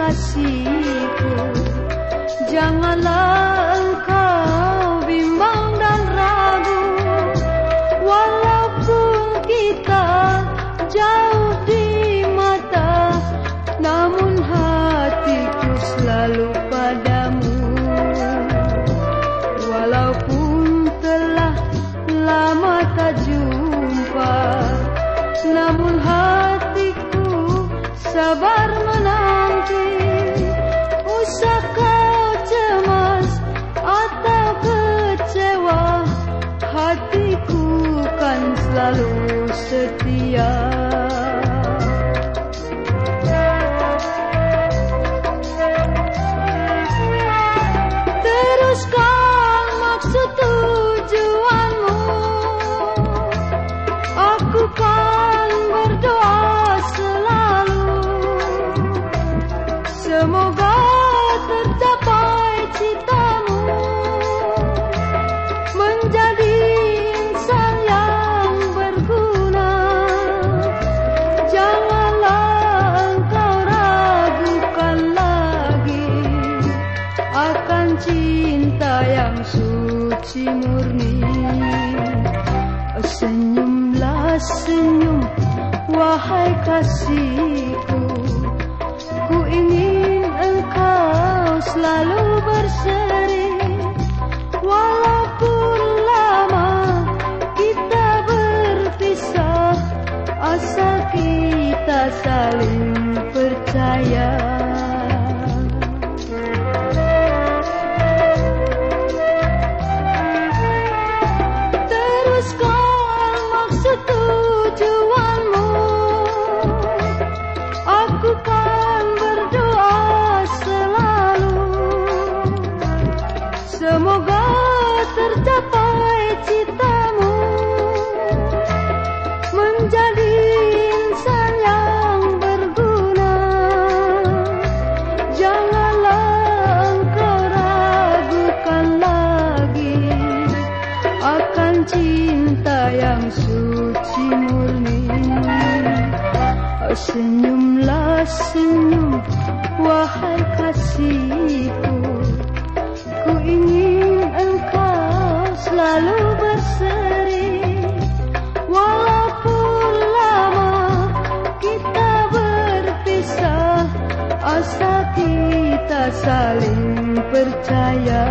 Kasihku. Janganlah Hatiku kan selalu setia. Teruskan maksud tujuanmu. Aku kan berdoa selalu. Semoga tercapai yang suci murni. Senyumlah senyum Wahai kasihku. Ku ingin engkau selalu berseri. Walaupun lama kita berpisah Asal kita saling percaya cinta yang suci murni. Senyumlah senyum Wahai kasihku. Ku ingin engkau selalu berseri. Walaupun lama kita berpisah Asa kita saling percaya